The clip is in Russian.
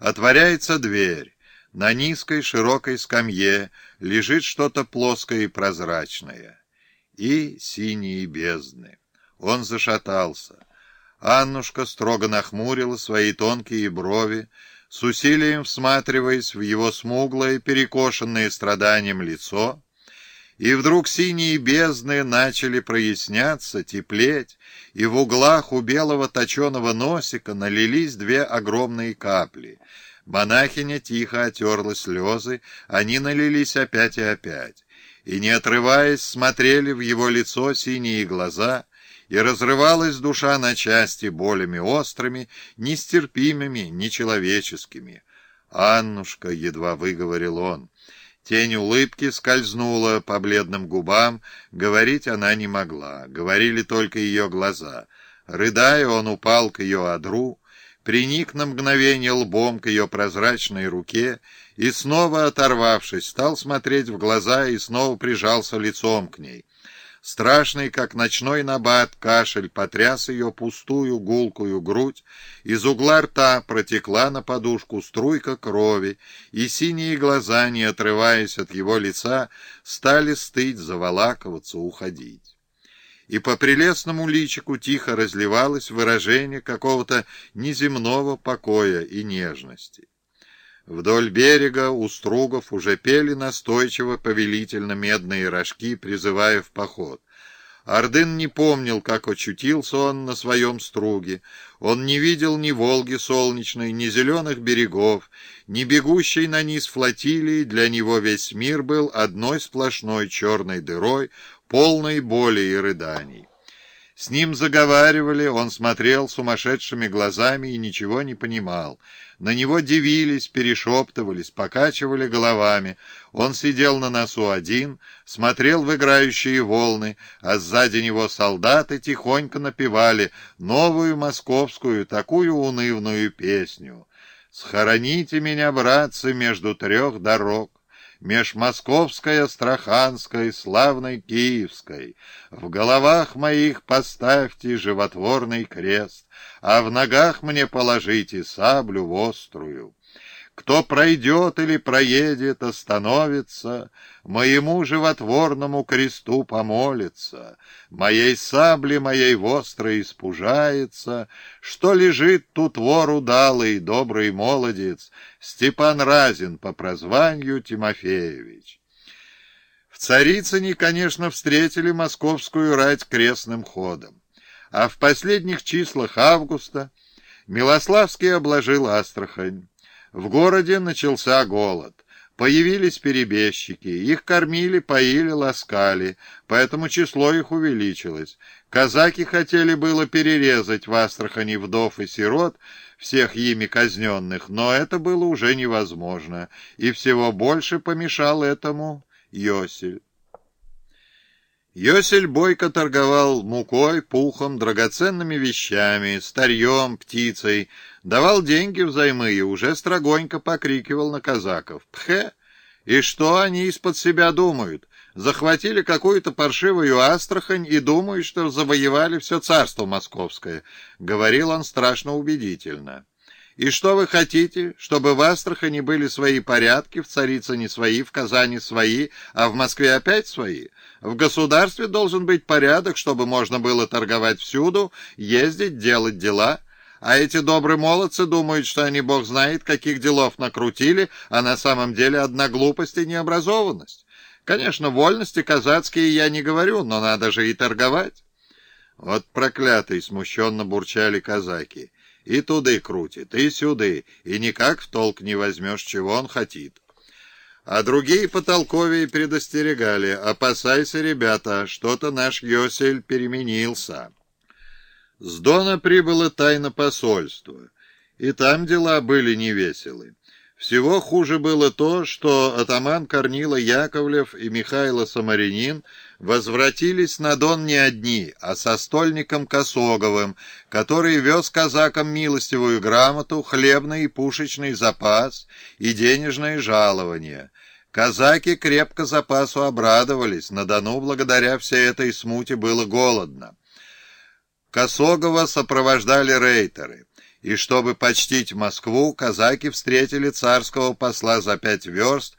Отворяется дверь. На низкой широкой скамье лежит что-то плоское и прозрачное. И синие бездны. Он зашатался. Аннушка строго нахмурила свои тонкие брови, с усилием всматриваясь в его смуглое, перекошенное страданием лицо, и вдруг синие бездны начали проясняться, теплеть, и в углах у белого точеного носика налились две огромные капли. Монахиня тихо отерла слезы, они налились опять и опять, и, не отрываясь, смотрели в его лицо синие глаза — и разрывалась душа на части болями острыми, нестерпимыми, нечеловеческими. «Аннушка!» — едва выговорил он. Тень улыбки скользнула по бледным губам, говорить она не могла, говорили только ее глаза. Рыдая, он упал к ее одру, приник на мгновение лбом к ее прозрачной руке и, снова оторвавшись, стал смотреть в глаза и снова прижался лицом к ней. Страшный, как ночной набат, кашель потряс ее пустую гулкую грудь, из угла рта протекла на подушку струйка крови, и синие глаза, не отрываясь от его лица, стали стыть, заволакиваться, уходить. И по прелестному личику тихо разливалось выражение какого-то неземного покоя и нежности. Вдоль берега у стругов уже пели настойчиво повелительно медные рожки, призывая в поход. Ордын не помнил, как очутился он на своем струге. Он не видел ни Волги солнечной, ни зеленых берегов, ни бегущей на низ флотилии. Для него весь мир был одной сплошной черной дырой, полной боли и рыданий. С ним заговаривали, он смотрел сумасшедшими глазами и ничего не понимал. На него дивились, перешептывались, покачивали головами. Он сидел на носу один, смотрел в играющие волны, а сзади него солдаты тихонько напевали новую московскую, такую унывную песню. «Схороните меня, братцы, между трех дорог» меж московской, астраханской, славной киевской. В головах моих поставьте животворный крест, а в ногах мне положите саблю вострую. Кто пройдет или проедет, остановится, Моему животворному кресту помолится, Моей сабли, моей вострой испужается, Что лежит тут вор удалый, добрый молодец, Степан Разин по прозванию Тимофеевич. В Царицыне, конечно, встретили московскую рать крестным ходом, а в последних числах августа Милославский обложил Астрахань. В городе начался голод. Появились перебежчики, их кормили, поили, ласкали, поэтому число их увеличилось. Казаки хотели было перерезать в Астрахани вдов и сирот, всех ими казненных, но это было уже невозможно, и всего больше помешал этому Йосель. Йосель бойко торговал мукой, пухом, драгоценными вещами, старьем, птицей, давал деньги взаймы и уже строгонько покрикивал на казаков. «Пхе! И что они из-под себя думают? Захватили какую-то паршивую Астрахань и думают, что завоевали все царство московское», — говорил он страшно убедительно. И что вы хотите, чтобы в Астрахани были свои порядки, в Царицыне свои, в Казани свои, а в Москве опять свои? В государстве должен быть порядок, чтобы можно было торговать всюду, ездить, делать дела. А эти добрые молодцы думают, что они, бог знает, каких делов накрутили, а на самом деле одна глупость и необразованность. Конечно, вольности казацкие я не говорю, но надо же и торговать. Вот проклятый, смущенно бурчали казаки. И туды крутит, и сюды, и никак в толк не возьмешь, чего он хотит. А другие потолковые предостерегали, опасайся, ребята, что-то наш Йосель переменился. С Дона прибыло тайно посольство, и там дела были невеселы. Всего хуже было то, что атаман Корнила Яковлев и Михайло Самаринин возвратились на Дон не одни, а со стольником Косоговым, который вез казакам милостивую грамоту, хлебный и пушечный запас и денежное жалование. Казаки крепко запасу обрадовались, на Дону благодаря всей этой смуте было голодно. Косогова сопровождали рейтеры. И чтобы почтить Москву, казаки встретили царского посла за пять верст